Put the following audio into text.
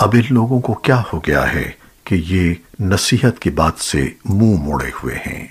اب ان لوگوں کو کیا ہو گیا ہے کہ یہ نصیحت کی بات سے منہ موڑے ہوئے ہیں؟